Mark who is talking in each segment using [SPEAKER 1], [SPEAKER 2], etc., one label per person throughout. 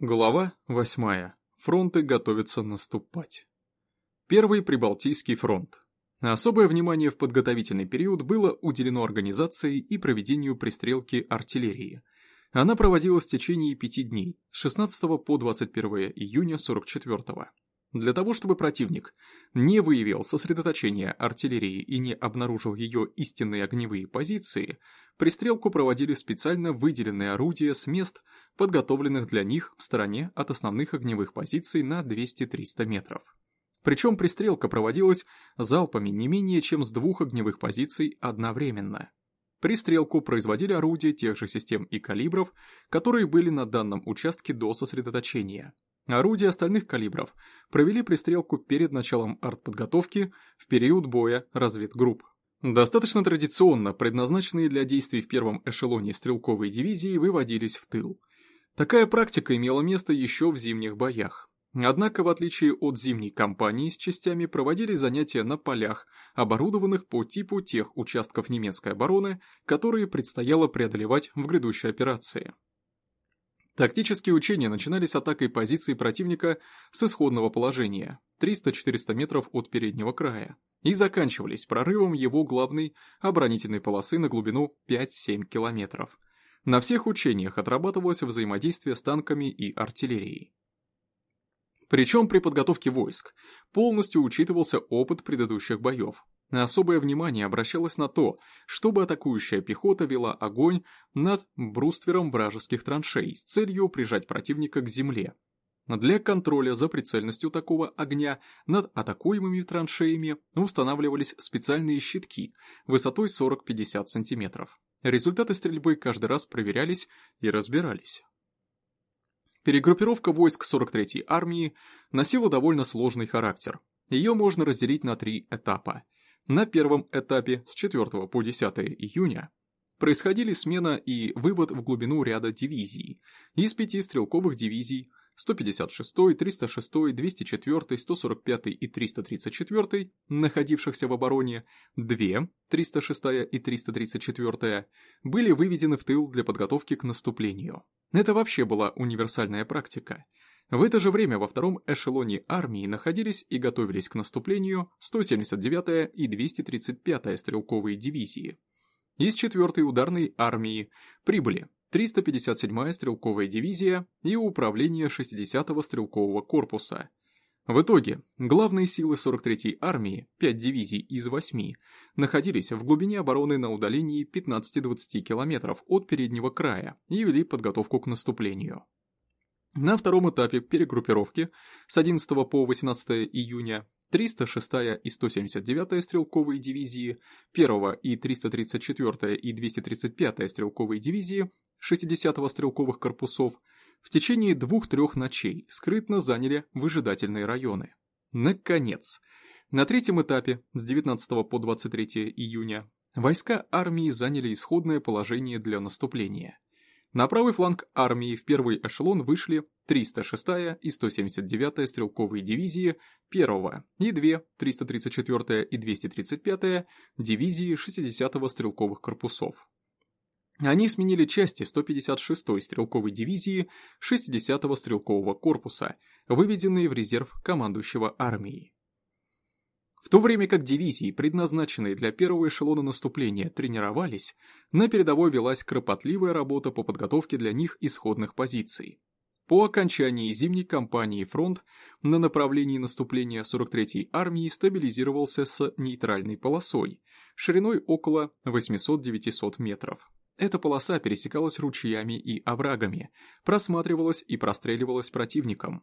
[SPEAKER 1] Глава 8. Фронты готовятся наступать. Первый Прибалтийский фронт. Особое внимание в подготовительный период было уделено организации и проведению пристрелки артиллерии. Она проводилась в течение пяти дней, с 16 по 21 июня 44 -го. Для того, чтобы противник не выявил сосредоточение артиллерии и не обнаружил ее истинные огневые позиции, пристрелку проводили специально выделенные орудия с мест, подготовленных для них в стороне от основных огневых позиций на 200-300 метров. Причем пристрелка проводилась залпами не менее чем с двух огневых позиций одновременно. Пристрелку производили орудия тех же систем и калибров, которые были на данном участке до сосредоточения, Орудия остальных калибров провели пристрелку перед началом артподготовки в период боя разведгрупп. Достаточно традиционно предназначенные для действий в первом эшелоне стрелковые дивизии выводились в тыл. Такая практика имела место еще в зимних боях. Однако, в отличие от зимней кампании с частями, проводились занятия на полях, оборудованных по типу тех участков немецкой обороны, которые предстояло преодолевать в грядущей операции. Тактические учения начинались атакой позиций противника с исходного положения 300-400 метров от переднего края и заканчивались прорывом его главной оборонительной полосы на глубину 5-7 километров. На всех учениях отрабатывалось взаимодействие с танками и артиллерией. Причем при подготовке войск полностью учитывался опыт предыдущих боев, Особое внимание обращалось на то, чтобы атакующая пехота вела огонь над бруствером вражеских траншей с целью прижать противника к земле. Для контроля за прицельностью такого огня над атакуемыми траншеями устанавливались специальные щитки высотой 40-50 см. Результаты стрельбы каждый раз проверялись и разбирались. Перегруппировка войск 43-й армии носила довольно сложный характер. Ее можно разделить на три этапа – на первом этапе с 4 по 10 июня происходили смена и вывод в глубину ряда дивизий из пяти стрелковых дивизий 156, 306, 204, 145 и 334, находившихся в обороне, две, 306 и 334, были выведены в тыл для подготовки к наступлению. Это вообще была универсальная практика – в это же время во втором эшелоне армии находились и готовились к наступлению 179-я и 235-я стрелковые дивизии. Из 4-й ударной армии прибыли 357-я стрелковая дивизия и управление 60-го стрелкового корпуса. В итоге, главные силы 43-й армии, 5 дивизий из 8, находились в глубине обороны на удалении 15-20 километров от переднего края и вели подготовку к наступлению. На втором этапе перегруппировки с 11 по 18 июня 306-я и 179-я стрелковые дивизии, 1 и 334-я и 235-я стрелковые дивизии 60-го стрелковых корпусов в течение двух-трех ночей скрытно заняли выжидательные районы. Наконец, на третьем этапе с 19 по 23 июня войска армии заняли исходное положение для наступления – на правый фланг армии в первый эшелон вышли 306-я и 179-я стрелковые дивизии 1-го и 2 334-я и 235-я дивизии 60-го стрелковых корпусов. Они сменили части 156-й стрелковой дивизии 60-го стрелкового корпуса, выведенные в резерв командующего армией. В то время как дивизии, предназначенные для первого эшелона наступления, тренировались, на передовой велась кропотливая работа по подготовке для них исходных позиций. По окончании зимней кампании фронт на направлении наступления 43-й армии стабилизировался с нейтральной полосой, шириной около 800-900 метров. Эта полоса пересекалась ручьями и оврагами, просматривалась и простреливалась противником.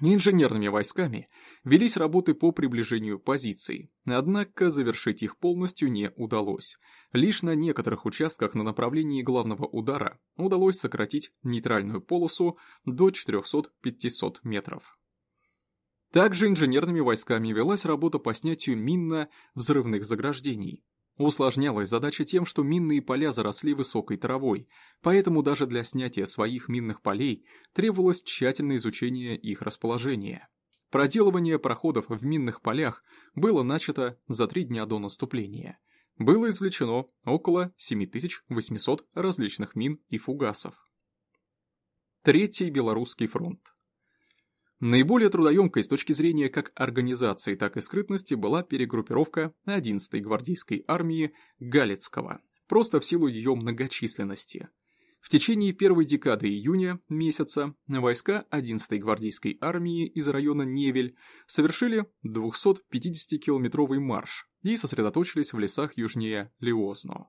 [SPEAKER 1] Инженерными войсками велись работы по приближению позиций, однако завершить их полностью не удалось. Лишь на некоторых участках на направлении главного удара удалось сократить нейтральную полосу до 400-500 метров. Также инженерными войсками велась работа по снятию минно-взрывных заграждений, Усложнялась задача тем, что минные поля заросли высокой травой, поэтому даже для снятия своих минных полей требовалось тщательное изучение их расположения. Проделывание проходов в минных полях было начато за три дня до наступления. Было извлечено около 7800 различных мин и фугасов. Третий Белорусский фронт. Наиболее трудоемкой с точки зрения как организации, так и скрытности была перегруппировка 11-й гвардейской армии Галицкого, просто в силу ее многочисленности. В течение первой декады июня месяца войска 11-й гвардейской армии из района Невель совершили 250-километровый марш и сосредоточились в лесах южнее Лиозно.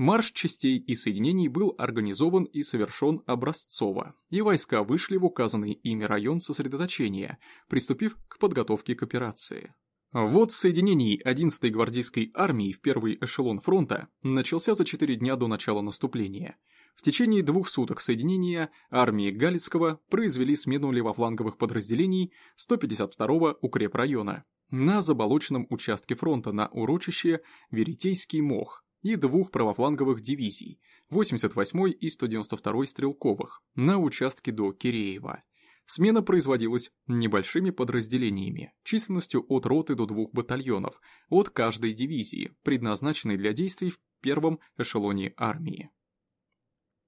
[SPEAKER 1] Марш частей и соединений был организован и совершен образцово, и войска вышли в указанный ими район сосредоточения, приступив к подготовке к операции. Вот соединений 11-й гвардейской армии в первый эшелон фронта начался за 4 дня до начала наступления. В течение двух суток соединения армии Галицкого произвели смену левофланговых подразделений 152-го укрепрайона на заболоченном участке фронта на урочище Веритейский мох, и двух правофланговых дивизий, 88-й и 192-й стрелковых, на участке до Киреева. Смена производилась небольшими подразделениями, численностью от роты до двух батальонов, от каждой дивизии, предназначенной для действий в первом эшелоне армии.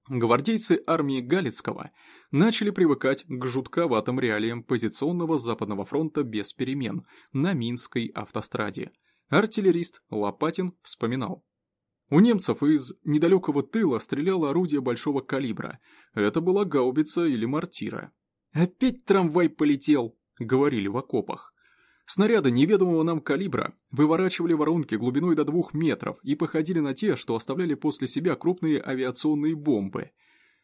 [SPEAKER 1] Гвардейцы армии Галицкого начали привыкать к жутковатым реалиям позиционного Западного фронта без перемен на Минской автостраде. Артиллерист Лопатин вспоминал. У немцев из недалекого тыла стреляло орудие большого калибра. Это была гаубица или мортира. «Опять трамвай полетел», — говорили в окопах. Снаряды неведомого нам калибра выворачивали воронки глубиной до двух метров и походили на те, что оставляли после себя крупные авиационные бомбы.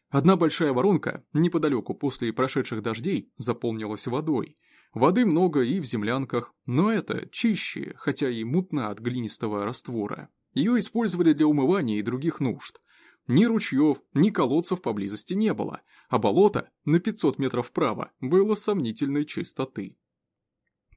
[SPEAKER 1] Одна большая воронка, неподалеку после прошедших дождей, заполнилась водой. Воды много и в землянках, но это чище, хотя и мутно от глинистого раствора. Ее использовали для умывания и других нужд. Ни ручьев, ни колодцев поблизости не было, а болото на 500 метров вправо было сомнительной чистоты.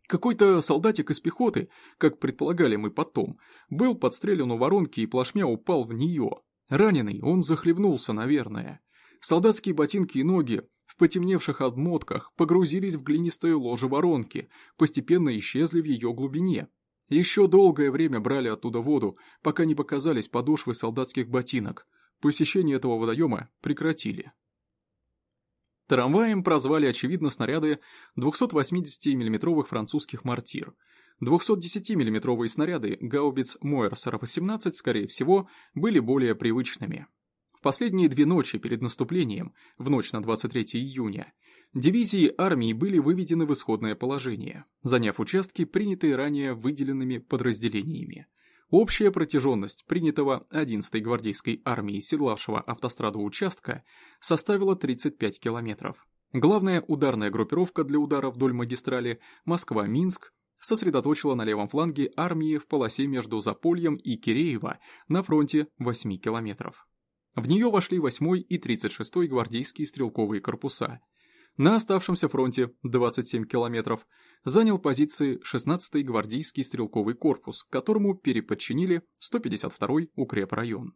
[SPEAKER 1] Какой-то солдатик из пехоты, как предполагали мы потом, был подстрелен у воронки и плашмя упал в нее. Раненый, он захлебнулся, наверное. Солдатские ботинки и ноги в потемневших обмотках погрузились в глинистое ложе воронки, постепенно исчезли в ее глубине, еще долгое время брали оттуда воду, пока не показались подошвы солдатских ботинок. Посещение этого водоема прекратили. Трамваем прозвали, очевидно, снаряды 280 миллиметровых французских мортир. 210 миллиметровые снаряды гаубиц Мойерсера-18, скорее всего, были более привычными. В последние две ночи перед наступлением, в ночь на 23 июня, Дивизии армии были выведены в исходное положение, заняв участки, принятые ранее выделенными подразделениями. Общая протяженность принятого 11-й гвардейской армии, седлавшего автостраду участка, составила 35 километров. Главная ударная группировка для удара вдоль магистрали Москва-Минск сосредоточила на левом фланге армии в полосе между Запольем и Киреево на фронте 8 километров. В нее вошли 8 и 36 гвардейские стрелковые корпуса – на оставшемся фронте 27 километров занял позиции 16-й гвардейский стрелковый корпус, которому переподчинили 152-й укрепрайон.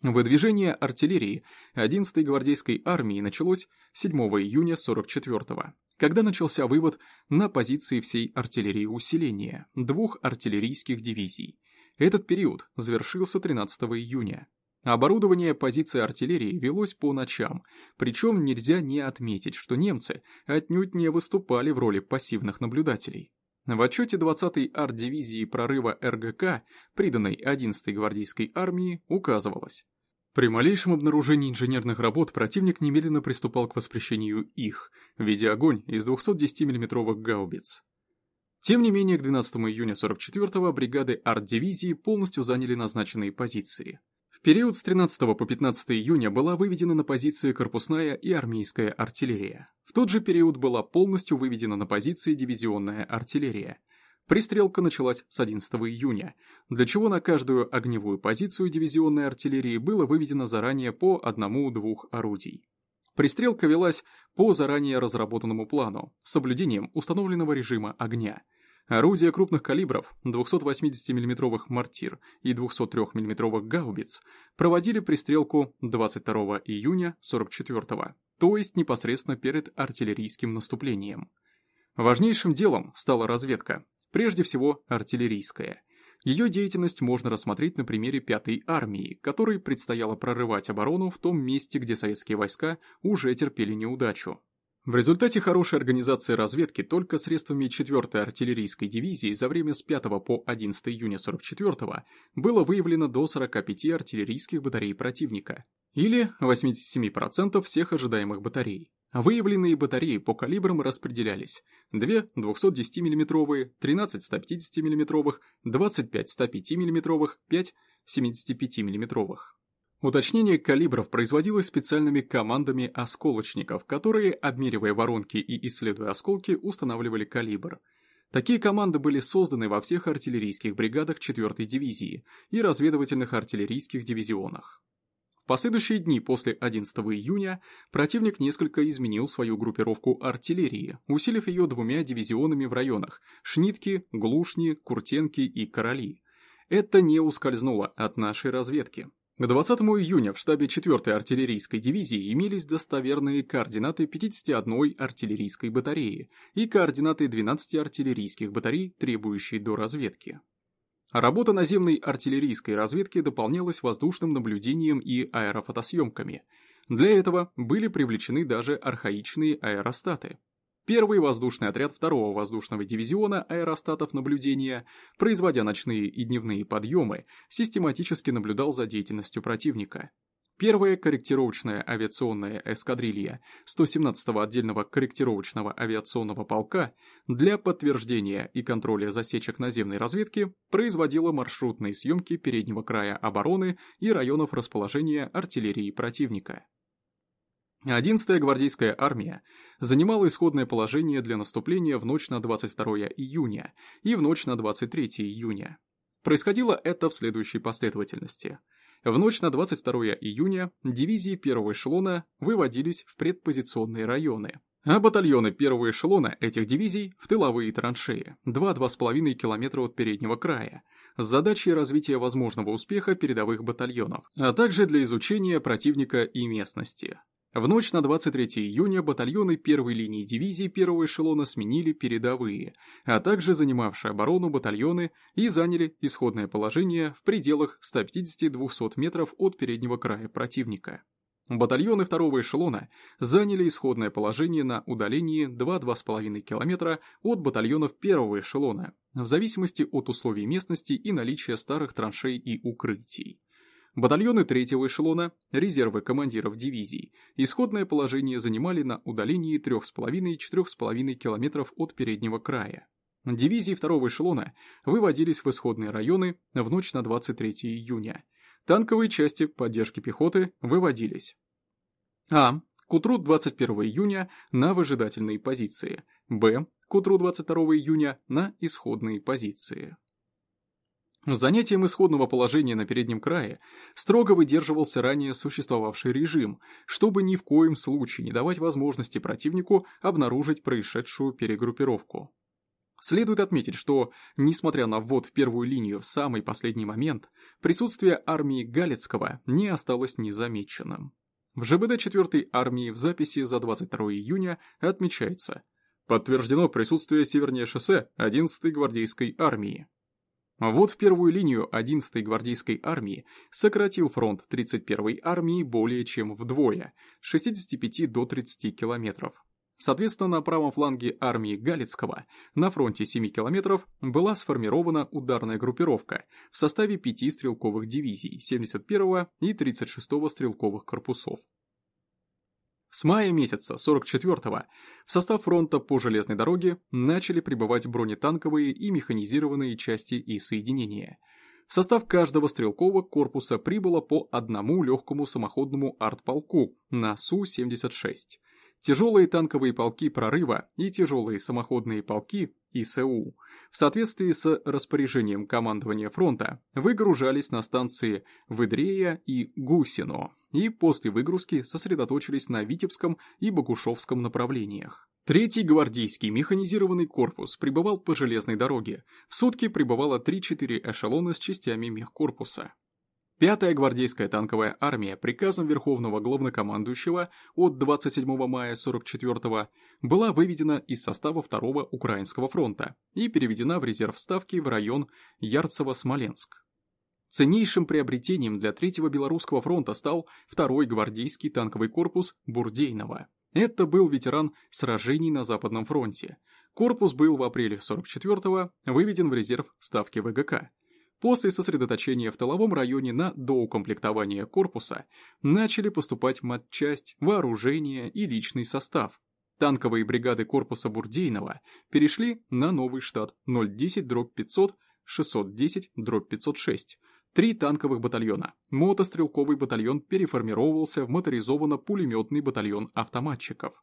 [SPEAKER 1] Выдвижение артиллерии 11-й гвардейской армии началось 7 июня 44-го, когда начался вывод на позиции всей артиллерии усиления двух артиллерийских дивизий. Этот период завершился 13 июня. Оборудование позиции артиллерии велось по ночам, причем нельзя не отметить, что немцы отнюдь не выступали в роли пассивных наблюдателей. В отчете 20-й арт-дивизии прорыва РГК, приданной 11-й гвардейской армии, указывалось. При малейшем обнаружении инженерных работ противник немедленно приступал к воспрещению их, ведя огонь из 210 миллиметровых гаубиц. Тем не менее, к 12 июня 44-го бригады арт-дивизии полностью заняли назначенные позиции. В период с 13 по 15 июня была выведена на позиции корпусная и армейская артиллерия. В тот же период была полностью выведена на позиции дивизионная артиллерия. Пристрелка началась с 11 июня, для чего на каждую огневую позицию дивизионной артиллерии было выведено заранее по одному-двух орудий. Пристрелка велась по заранее разработанному плану, с соблюдением установленного режима огня – Орудия крупных калибров 280 миллиметровых мортир и 203 миллиметровых гаубиц проводили пристрелку 22 июня 44-го, то есть непосредственно перед артиллерийским наступлением. Важнейшим делом стала разведка, прежде всего артиллерийская. Ее деятельность можно рассмотреть на примере 5-й армии, которой предстояло прорывать оборону в том месте, где советские войска уже терпели неудачу. В результате хорошей организации разведки только средствами 4-й артиллерийской дивизии за время с 5 по 11 июня 44 было выявлено до 45 артиллерийских батарей противника, или 87% всех ожидаемых батарей. Выявленные батареи по калибрам распределялись 2 210 мм, 13 150 мм, 25 105 мм, 5 75 мм. Уточнение калибров производилось специальными командами осколочников, которые, обмеривая воронки и исследуя осколки, устанавливали калибр. Такие команды были созданы во всех артиллерийских бригадах 4-й дивизии и разведывательных артиллерийских дивизионах. В последующие дни после 11 июня противник несколько изменил свою группировку артиллерии, усилив ее двумя дивизионами в районах Шнитки, Глушни, Куртенки и Короли. Это не ускользнуло от нашей разведки. К 20 июня в штабе 4-й артиллерийской дивизии имелись достоверные координаты 51 артиллерийской батареи и координаты 12 артиллерийских батарей, требующие до разведки. Работа наземной артиллерийской разведки дополнялась воздушным наблюдением и аэрофотосъемками. Для этого были привлечены даже архаичные аэростаты. Первый воздушный отряд второго воздушного дивизиона аэростатов наблюдения, производя ночные и дневные подъемы, систематически наблюдал за деятельностью противника. Первая корректировочная авиационная эскадрилья 117-го отдельного корректировочного авиационного полка для подтверждения и контроля засечек наземной разведки производила маршрутные съемки переднего края обороны и районов расположения артиллерии противника. 11-я гвардейская армия занимала исходное положение для наступления в ночь на 22 июня и в ночь на 23 июня. Происходило это в следующей последовательности. В ночь на 22 июня дивизии первого эшелона выводились в предпозиционные районы, а батальоны первого эшелона этих дивизий в тыловые траншеи, 2-2,5 километра от переднего края, с задачей развития возможного успеха передовых батальонов, а также для изучения противника и местности. В ночь на 23 июня батальоны первой линии дивизии первого эшелона сменили передовые, а также занимавшие оборону батальоны и заняли исходное положение в пределах 150-200 метров от переднего края противника. Батальоны второго эшелона заняли исходное положение на удалении 2-2,5 километра от батальонов первого эшелона, в зависимости от условий местности и наличия старых траншей и укрытий. Батальоны третьего эшелона, резервы командиров дивизий, исходное положение занимали на удалении 3,5-4,5 километров от переднего края. Дивизии второго эшелона выводились в исходные районы в ночь на 23 июня. Танковые части поддержки пехоты выводились. А. К утру 21 июня на выжидательные позиции. Б. К утру 22 июня на исходные позиции. Занятием исходного положения на переднем крае строго выдерживался ранее существовавший режим, чтобы ни в коем случае не давать возможности противнику обнаружить происшедшую перегруппировку. Следует отметить, что, несмотря на ввод в первую линию в самый последний момент, присутствие армии Галицкого не осталось незамеченным. В ЖБД 4-й армии в записи за 22 июня отмечается «Подтверждено присутствие севернее шоссе 11-й гвардейской армии». Вот в первую линию 11-й гвардейской армии сократил фронт 31-й армии более чем вдвое, с 65 до 30 километров. Соответственно, на правом фланге армии Галицкого на фронте 7 километров была сформирована ударная группировка в составе пяти стрелковых дивизий 71-го и 36-го стрелковых корпусов. С мая месяца 44-го в состав фронта по железной дороге начали прибывать бронетанковые и механизированные части и соединения. В состав каждого стрелкового корпуса прибыло по одному легкому самоходному артполку на Су-76, тяжелые танковые полки прорыва и тяжелые самоходные полки ИСУ в соответствии с распоряжением командования фронта выгружались на станции Выдрея и Гусино и после выгрузки сосредоточились на Витебском и Богушевском направлениях. Третий гвардейский механизированный корпус прибывал по железной дороге. В сутки прибывало 3-4 эшелона с частями мехкорпуса. Пятая гвардейская танковая армия приказом Верховного Главнокомандующего от 27 мая 44 была выведена из состава Второго Украинского фронта и переведена в резерв ставки в район Ярцево-Смоленск. Ценнейшим приобретением для Третьего Белорусского фронта стал Второй гвардейский танковый корпус Бурдейнова. Это был ветеран сражений на Западном фронте. Корпус был в апреле 44-го выведен в резерв ставки ВГК. После сосредоточения в тыловом районе на доукомплектование корпуса начали поступать матчасть, вооружение и личный состав. Танковые бригады корпуса Бурдейного перешли на новый штат 010-500, 610-506, три танковых батальона. Мотострелковый батальон переформировался в моторизованно-пулеметный батальон автоматчиков.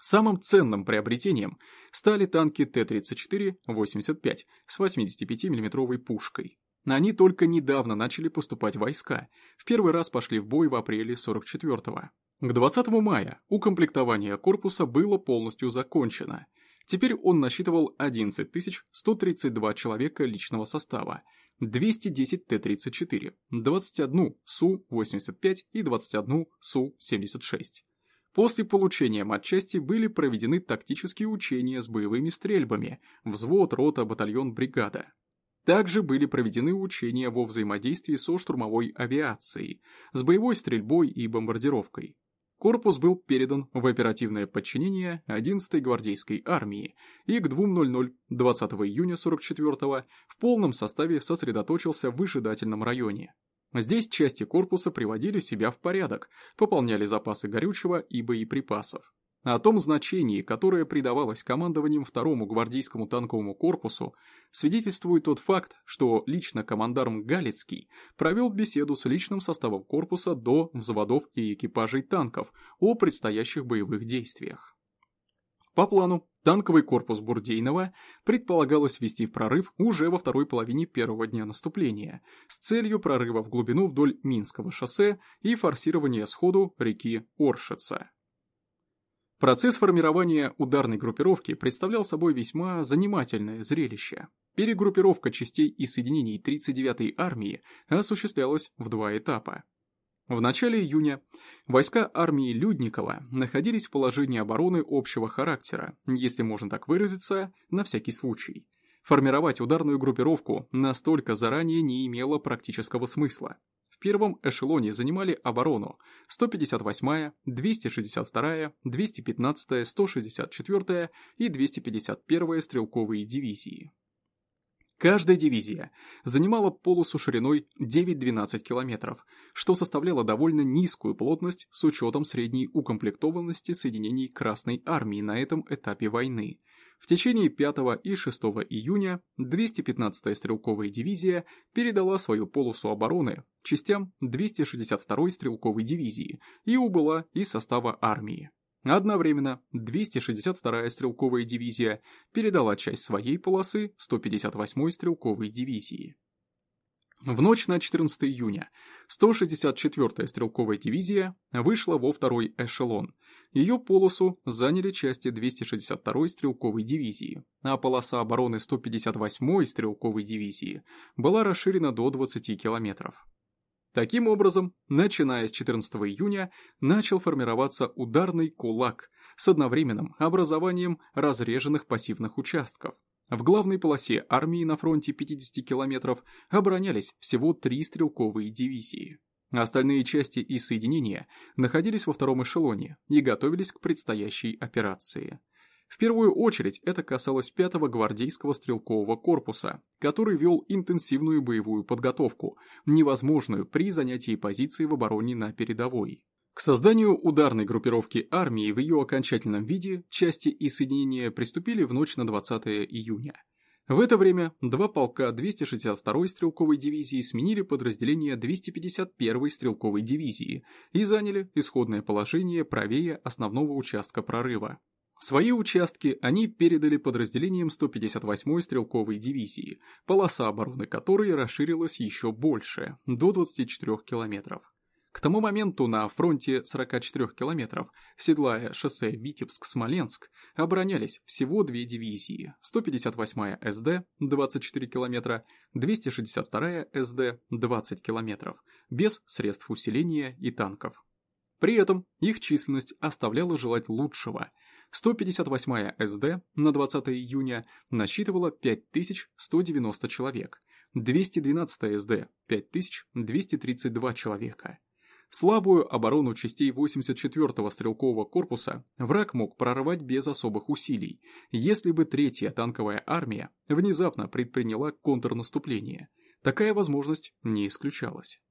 [SPEAKER 1] Самым ценным приобретением стали танки Т-34-85 с 85 миллиметровой пушкой. Они только недавно начали поступать войска, в первый раз пошли в бой в апреле 44-го. К 20 мая укомплектование корпуса было полностью закончено. Теперь он насчитывал 11 132 человека личного состава, 210 Т-34, 21 Су-85 и 21 Су-76. После получения матчасти были проведены тактические учения с боевыми стрельбами, взвод, рота, батальон, бригада. Также были проведены учения во взаимодействии со штурмовой авиацией, с боевой стрельбой и бомбардировкой. Корпус был передан в оперативное подчинение 11-й гвардейской армии и к 2.00 20 июня 44 в полном составе сосредоточился в выжидательном районе. Здесь части корпуса приводили себя в порядок, пополняли запасы горючего и боеприпасов. О том значении, которое придавалось командованием второму гвардейскому танковому корпусу, свидетельствует тот факт, что лично командарм Галицкий провел беседу с личным составом корпуса до взводов и экипажей танков о предстоящих боевых действиях. По плану, танковый корпус Бурдейнова предполагалось ввести в прорыв уже во второй половине первого дня наступления с целью прорыва в глубину вдоль Минского шоссе и форсирования сходу реки Оршица. Процесс формирования ударной группировки представлял собой весьма занимательное зрелище. Перегруппировка частей и соединений 39-й армии осуществлялась в два этапа. В начале июня войска армии Людникова находились в положении обороны общего характера, если можно так выразиться, на всякий случай. Формировать ударную группировку настолько заранее не имело практического смысла. Первом эшелоне занимали оборону 158-я, 262-я, 215-я, 164-я и 251-я стрелковые дивизии. Каждая дивизия занимала полосу шириной 9-12 километров, что составляло довольно низкую плотность с учетом средней укомплектованности соединений Красной Армии на этом этапе войны. В течение 5 и 6 июня 215-я стрелковая дивизия передала свою полосу обороны частям 262-й стрелковой дивизии и убыла из состава армии. Одновременно 262-я стрелковая дивизия передала часть своей полосы 158-й стрелковой дивизии. В ночь на 14 июня 164-я стрелковая дивизия вышла во второй эшелон. Ее полосу заняли части 262-й стрелковой дивизии, а полоса обороны 158-й стрелковой дивизии была расширена до 20 километров. Таким образом, начиная с 14 июня, начал формироваться ударный кулак с одновременным образованием разреженных пассивных участков. В главной полосе армии на фронте 50 километров оборонялись всего три стрелковые дивизии. Остальные части и соединения находились во втором эшелоне и готовились к предстоящей операции. В первую очередь это касалось 5-го гвардейского стрелкового корпуса, который вел интенсивную боевую подготовку, невозможную при занятии позиции в обороне на передовой. К созданию ударной группировки армии в ее окончательном виде части и соединения приступили в ночь на 20 июня. В это время два полка 262-й стрелковой дивизии сменили подразделение 251-й стрелковой дивизии и заняли исходное положение правее основного участка прорыва. Свои участки они передали подразделениям 158-й стрелковой дивизии, полоса обороны которой расширилась еще больше, до 24 километров. К тому моменту на фронте 44 километров, седлая шоссе Витебск-Смоленск, оборонялись всего две дивизии, 158-я СД 24 километра, 262-я СД 20 километров, без средств усиления и танков. При этом их численность оставляла желать лучшего. 158-я СД на 20 июня насчитывала 5190 человек, 212-я СД – 5232 человека. Слабую оборону частей 84-го стрелкового корпуса враг мог прорвать без особых усилий, если бы третья танковая армия внезапно предприняла контрнаступление. Такая возможность не исключалась.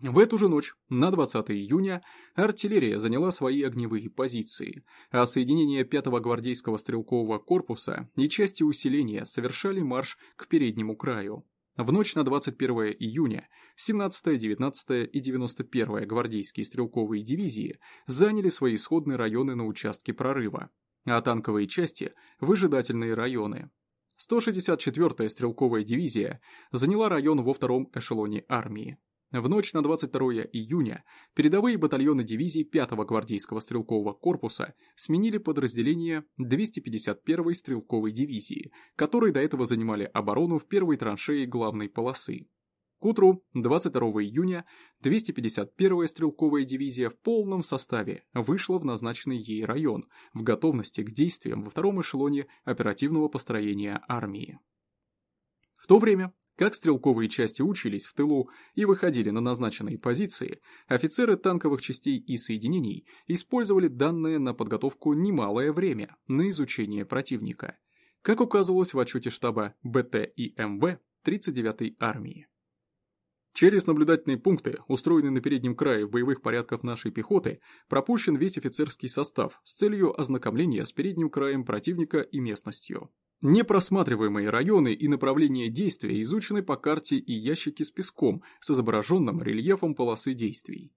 [SPEAKER 1] В эту же ночь, на 20 июня, артиллерия заняла свои огневые позиции, а соединения 5-го гвардейского стрелкового корпуса и части усиления совершали марш к переднему краю. В ночь на 21 июня 17-я, 19-я и 91-я гвардейские стрелковые дивизии заняли свои исходные районы на участке прорыва, а танковые части – выжидательные районы. 164-я стрелковая дивизия заняла район во втором эшелоне армии. В ночь на 22 июня передовые батальоны дивизии 5-го гвардейского стрелкового корпуса сменили подразделения 251-й стрелковой дивизии, которые до этого занимали оборону в первой траншеи главной полосы. К утру 22 июня 251-я стрелковая дивизия в полном составе вышла в назначенный ей район в готовности к действиям во втором эшелоне оперативного построения армии. В то время как стрелковые части учились в тылу и выходили на назначенные позиции, офицеры танковых частей и соединений использовали данное на подготовку немалое время на изучение противника, как указывалось в отчете штаба БТ и МВ 39-й армии. Через наблюдательные пункты, устроенные на переднем крае боевых порядков нашей пехоты, пропущен весь офицерский состав с целью ознакомления с передним краем противника и местностью. Непросматриваемые районы и направления действия изучены по карте и ящики с песком с изображенным рельефом полосы действий.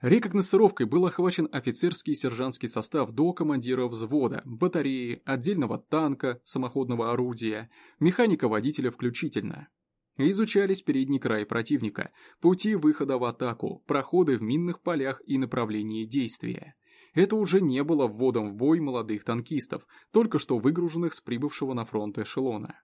[SPEAKER 1] Рекогносцировкой был охвачен офицерский и сержантский состав до командира взвода, батареи, отдельного танка, самоходного орудия, механика-водителя включительно. Изучались передний край противника, пути выхода в атаку, проходы в минных полях и направлении действия. Это уже не было вводом в бой молодых танкистов, только что выгруженных с прибывшего на фронт эшелона.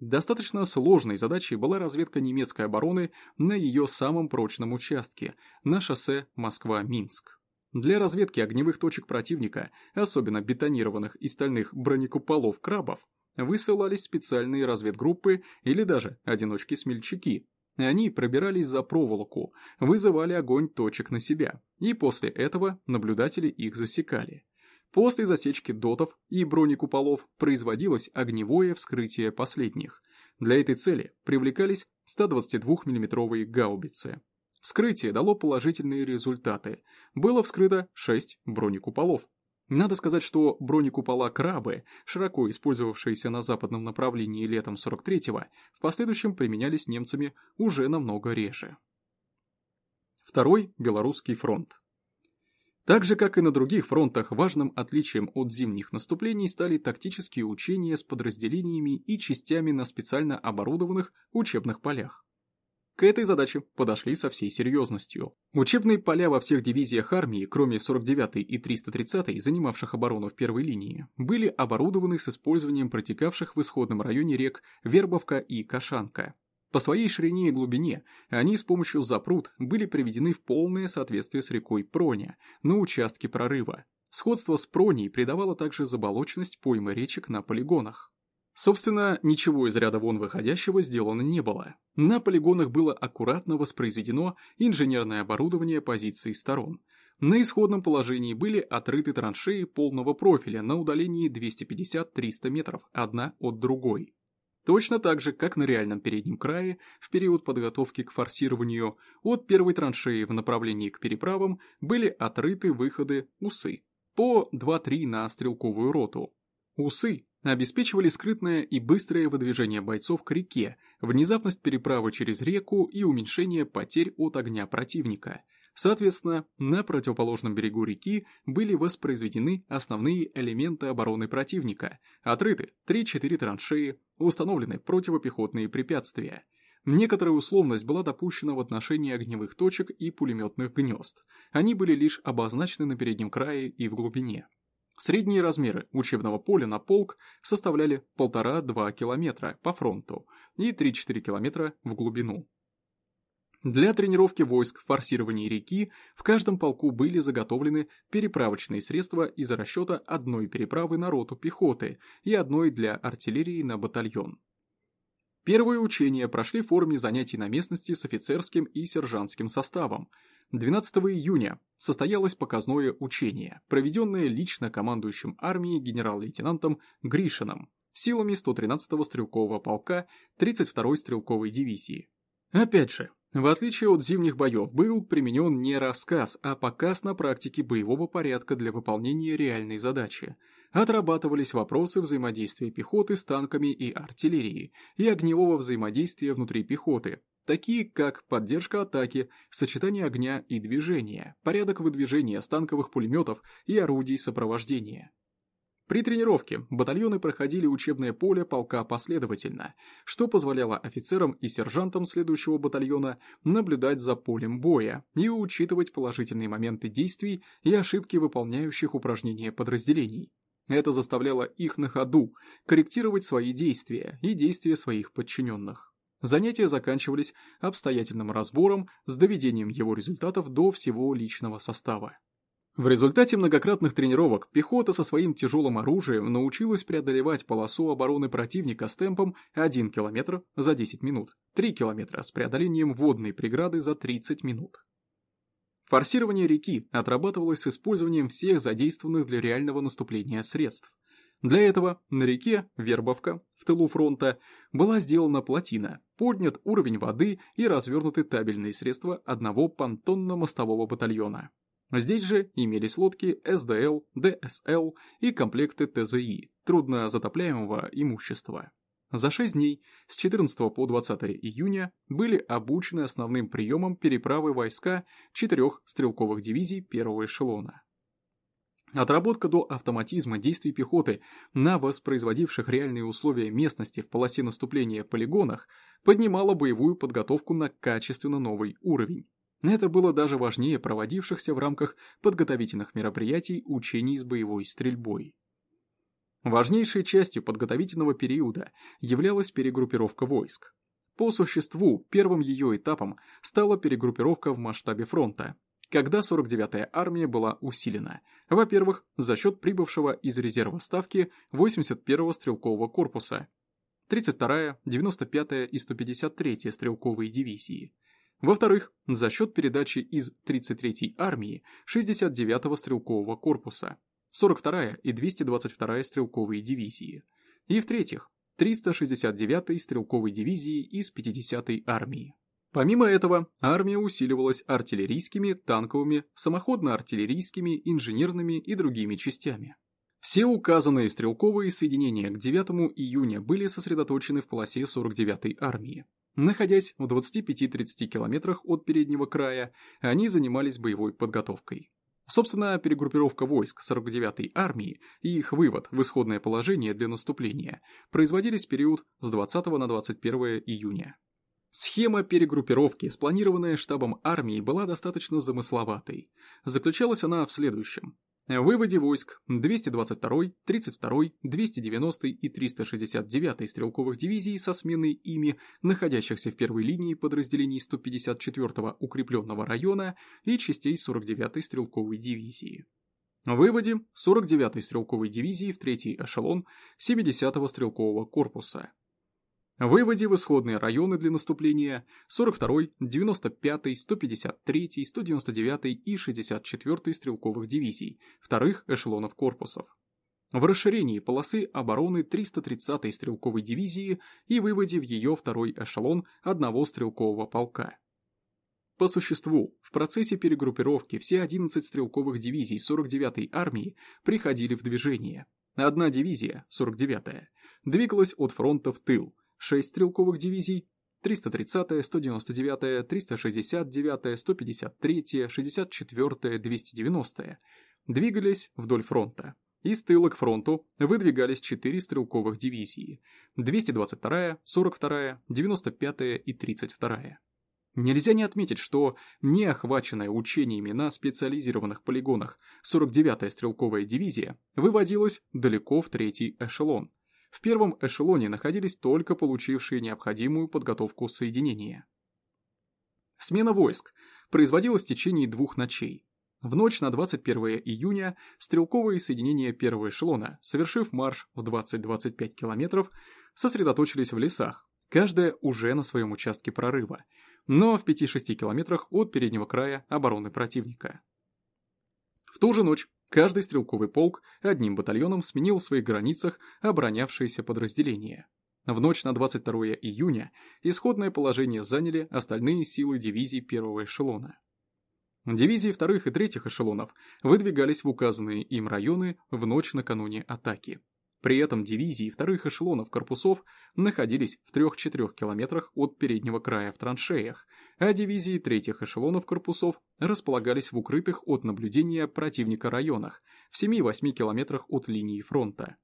[SPEAKER 1] Достаточно сложной задачей была разведка немецкой обороны на ее самом прочном участке, на шоссе Москва-Минск. Для разведки огневых точек противника, особенно бетонированных и стальных бронекуполов крабов, высылались специальные разведгруппы или даже одиночки-смельчаки, они пробирались за проволоку, вызывали огонь точек на себя, и после этого наблюдатели их засекали. После засечки дотов и бронекуполов производилось огневое вскрытие последних. Для этой цели привлекались 122 миллиметровые гаубицы. Вскрытие дало положительные результаты. Было вскрыто 6 бронекуполов. Надо сказать, что бронекупола «Крабы», широко использовавшиеся на западном направлении летом 43-го, в последующем применялись немцами уже намного реже. Второй – Белорусский фронт. Так же, как и на других фронтах, важным отличием от зимних наступлений стали тактические учения с подразделениями и частями на специально оборудованных учебных полях. К этой задаче подошли со всей серьезностью. Учебные поля во всех дивизиях армии, кроме 49-й и 330-й, занимавших оборону в первой линии, были оборудованы с использованием протекавших в исходном районе рек Вербовка и Кашанка. По своей ширине и глубине они с помощью запрут были приведены в полное соответствие с рекой Проня на участке прорыва. Сходство с Проней придавало также заболоченность поймы речек на полигонах. Собственно, ничего из ряда вон выходящего сделано не было. На полигонах было аккуратно воспроизведено инженерное оборудование позиций сторон. На исходном положении были отрыты траншеи полного профиля на удалении 250-300 метров одна от другой. Точно так же, как на реальном переднем крае, в период подготовки к форсированию, от первой траншеи в направлении к переправам были отрыты выходы УСы, по 2-3 на стрелковую роту. УСы обеспечивали скрытное и быстрое выдвижение бойцов к реке, внезапность переправы через реку и уменьшение потерь от огня противника. Соответственно, на противоположном берегу реки были воспроизведены основные элементы обороны противника, отрыты 3-4 траншеи, установлены противопехотные препятствия. Некоторая условность была допущена в отношении огневых точек и пулеметных гнезд. Они были лишь обозначены на переднем крае и в глубине. Средние размеры учебного поля на полк составляли 1,5-2 километра по фронту и 3-4 километра в глубину. Для тренировки войск в форсировании реки в каждом полку были заготовлены переправочные средства из расчета одной переправы на роту пехоты и одной для артиллерии на батальон. Первые учения прошли в форме занятий на местности с офицерским и сержантским составом. 12 июня состоялось показное учение, проведенное лично командующим армией генерал-лейтенантом Гришином силами 113-го стрелкового полка 32-й стрелковой дивизии. Опять же, в отличие от зимних боев, был применен не рассказ, а показ на практике боевого порядка для выполнения реальной задачи. Отрабатывались вопросы взаимодействия пехоты с танками и артиллерией и огневого взаимодействия внутри пехоты, такие как поддержка атаки, сочетание огня и движения, порядок выдвижения станковых пулеметов и орудий сопровождения. При тренировке батальоны проходили учебное поле полка последовательно, что позволяло офицерам и сержантам следующего батальона наблюдать за полем боя и учитывать положительные моменты действий и ошибки выполняющих упражнения подразделений. Это заставляло их на ходу корректировать свои действия и действия своих подчиненных. Занятия заканчивались обстоятельным разбором с доведением его результатов до всего личного состава. В результате многократных тренировок пехота со своим тяжелым оружием научилась преодолевать полосу обороны противника с темпом 1 км за 10 минут, 3 км с преодолением водной преграды за 30 минут. Форсирование реки отрабатывалось с использованием всех задействованных для реального наступления средств. Для этого на реке Вербовка, в тылу фронта, была сделана плотина, поднят уровень воды и развернуты табельные средства одного понтонно-мостового батальона. Здесь же имелись лодки СДЛ, ДСЛ и комплекты ТЗИ, труднозатопляемого имущества. За 6 дней, с 14 по 20 июня, были обучены основным приемам переправы войска четырех стрелковых дивизий первого эшелона. Отработка до автоматизма действий пехоты на воспроизводивших реальные условия местности в полосе наступления полигонах поднимала боевую подготовку на качественно новый уровень. Это было даже важнее проводившихся в рамках подготовительных мероприятий учений с боевой стрельбой. Важнейшей частью подготовительного периода являлась перегруппировка войск. По существу, первым ее этапом стала перегруппировка в масштабе фронта, когда 49-я армия была усилена, во-первых, за счет прибывшего из резерва ставки 81-го стрелкового корпуса, 32-я, 95-я и 153-я стрелковые дивизии – во-вторых, за счет передачи из 33-й армии 69-го стрелкового корпуса, 42-я и 222-я стрелковые дивизии. И в-третьих, 369-й стрелковой дивизии из 50-й армии. Помимо этого, армия усиливалась артиллерийскими, танковыми, самоходно-артиллерийскими, инженерными и другими частями. Все указанные стрелковые соединения к 9 июня были сосредоточены в полосе 49-й армии. Находясь в 25-30 километрах от переднего края, они занимались боевой подготовкой. Собственно, перегруппировка войск 49-й армии и их вывод в исходное положение для наступления производились в период с 20 на 21 июня. Схема перегруппировки, спланированная штабом армии, была достаточно замысловатой. Заключалась она в следующем. Выводе войск 222-й, 32-й, 290-й и 369-й стрелковых дивизий со сменой ими, находящихся в первой линии подразделений 154-го укрепленного района и частей 49-й стрелковой дивизии. Выводе 49-й стрелковой дивизии в третий эшелон 70-го стрелкового корпуса. Выводе в исходные районы для наступления 42-й, 95-й, 153-й, 199-й и 64-й стрелковых дивизий, вторых эшелонов корпусов. В расширении полосы обороны 330-й стрелковой дивизии и выводе в ее второй эшелон одного стрелкового полка. По существу, в процессе перегруппировки все 11 стрелковых дивизий 49-й армии приходили в движение. Одна дивизия, 49-я, двигалась от фронта в тыл, 6 стрелковых дивизий, 330-я, 199-я, 369-я, 153-я, 64-я, 290-я, двигались вдоль фронта. Из тыла к фронту выдвигались четыре стрелковых дивизии – 222-я, 42-я, 95-я и 32-я. Нельзя не отметить, что не охваченная учениями на специализированных полигонах 49-я стрелковая дивизия выводилась далеко в третий эшелон. В первом эшелоне находились только получившие необходимую подготовку соединения. Смена войск производилась в течение двух ночей. В ночь на 21 июня стрелковые соединения первого эшелона, совершив марш в 20-25 километров, сосредоточились в лесах, каждая уже на своем участке прорыва, но в 5-6 километрах от переднего края обороны противника. В ту же ночь каждый стрелковый полк одним батальоном сменил в своих границах оборонявшиеся подразделения. В ночь на 22 июня исходное положение заняли остальные силы дивизий первого эшелона. Дивизии вторых и третьих эшелонов выдвигались в указанные им районы в ночь накануне атаки. При этом дивизии вторых эшелонов корпусов находились в 3-4 километрах от переднего края в траншеях, а дивизии третьих эшелонов корпусов располагались в укрытых от наблюдения противника районах в 7-8 километрах от линии фронта.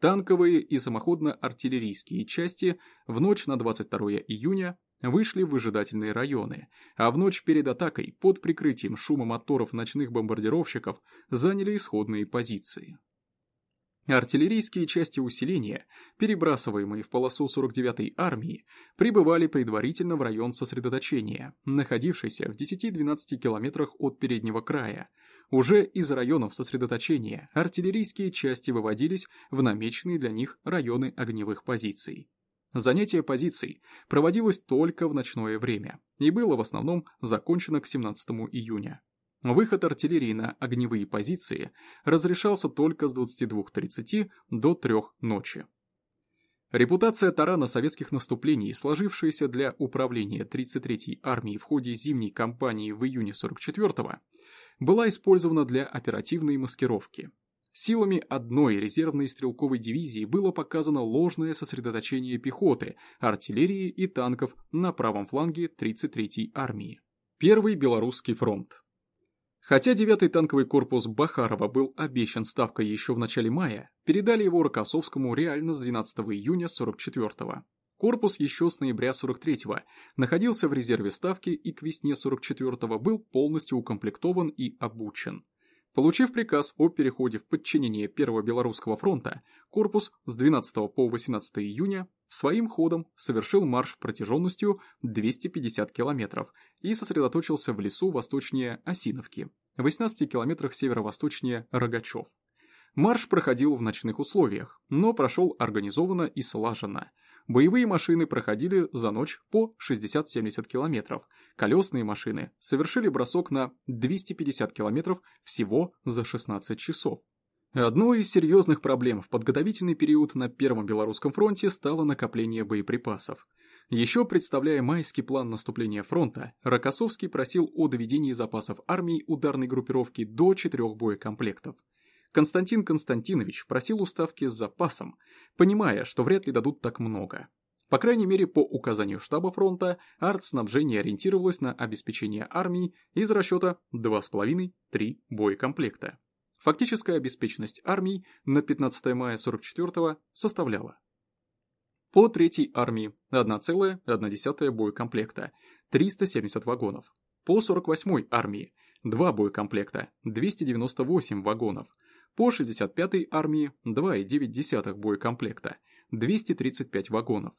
[SPEAKER 1] Танковые и самоходно-артиллерийские части в ночь на 22 июня вышли в выжидательные районы, а в ночь перед атакой под прикрытием шума моторов ночных бомбардировщиков заняли исходные позиции. Артиллерийские части усиления, перебрасываемые в полосу 49-й армии, прибывали предварительно в район сосредоточения, находившийся в 10-12 километрах от переднего края. Уже из районов сосредоточения артиллерийские части выводились в намеченные для них районы огневых позиций. Занятие позиций проводилось только в ночное время и было в основном закончено к 17 июня. Выход артиллерии на огневые позиции разрешался только с 22.30 до 3 ночи. Репутация тарана советских наступлений, сложившаяся для управления 33-й армией в ходе зимней кампании в июне 44-го, была использована для оперативной маскировки. Силами одной резервной стрелковой дивизии было показано ложное сосредоточение пехоты, артиллерии и танков на правом фланге 33-й армии. Первый Белорусский фронт. Хотя 9-й танковый корпус Бахарова был обещан ставкой еще в начале мая, передали его Рокоссовскому реально с 12 июня 44-го. Корпус еще с ноября 43-го находился в резерве ставки и к весне 44-го был полностью укомплектован и обучен. Получив приказ о переходе в подчинение Первого Белорусского фронта, корпус с 12 по 18 июня своим ходом совершил марш протяженностью 250 километров и сосредоточился в лесу восточнее Осиновки, в 18 километрах северо-восточнее Рогачев. Марш проходил в ночных условиях, но прошел организованно и слаженно – Боевые машины проходили за ночь по 60-70 километров. Колесные машины совершили бросок на 250 километров всего за 16 часов. Одной из серьезных проблем в подготовительный период на Первом Белорусском фронте стало накопление боеприпасов. Еще представляя майский план наступления фронта, Рокоссовский просил о доведении запасов армии ударной группировки до четырех боекомплектов. Константин Константинович просил уставки с запасом, понимая, что вряд ли дадут так много. По крайней мере, по указанию штаба фронта, артснабжение ориентировалось на обеспечение армии из расчета 2,5-3 боекомплекта. Фактическая обеспеченность армии на 15 мая 44 составляла по 3 армии 1,1 боекомплекта, 370 вагонов. По 48 армии 2 боекомплекта, 298 вагонов по 65-й армии 2,9 боекомплекта, 235 вагонов.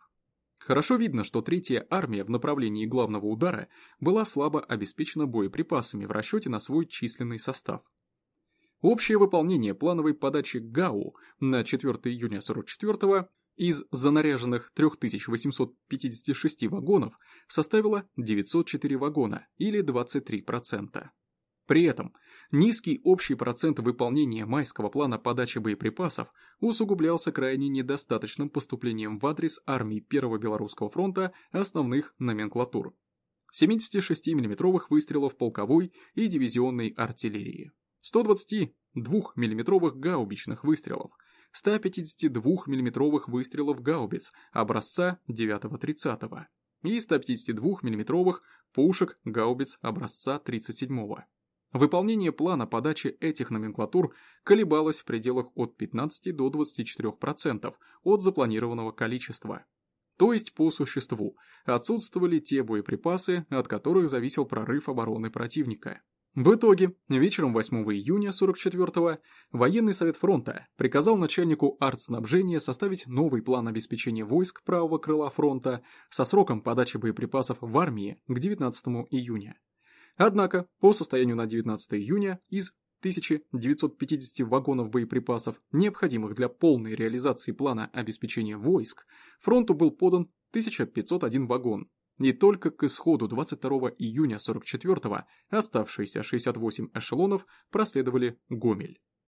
[SPEAKER 1] Хорошо видно, что третья армия в направлении главного удара была слабо обеспечена боеприпасами в расчете на свой численный состав. Общее выполнение плановой подачи ГАУ на 4 июня 44 из занаряженных 3856 вагонов составило 904 вагона или 23%. При этом низкий общий процент выполнения майского плана подачи боеприпасов усугублялся крайне недостаточным поступлением в адрес армии Первого Белорусского фронта основных номенклатур. 76 миллиметровых выстрелов полковой и дивизионной артиллерии, 122 миллиметровых гаубичных выстрелов, 152 миллиметровых выстрелов гаубиц образца 9-30 и 152 миллиметровых пушек гаубиц образца 37 -го. Выполнение плана подачи этих номенклатур колебалось в пределах от 15 до 24% от запланированного количества. То есть, по существу, отсутствовали те боеприпасы, от которых зависел прорыв обороны противника. В итоге, вечером 8 июня 44-го военный совет фронта приказал начальнику артснабжения составить новый план обеспечения войск правого крыла фронта со сроком подачи боеприпасов в армии к 19 июня. Однако, по состоянию на 19 июня из 1950 вагонов боеприпасов, необходимых для полной реализации плана обеспечения войск, фронту был подан 1501 вагон, и только к исходу 22 июня 44-го оставшиеся 68 эшелонов проследовали Гомель.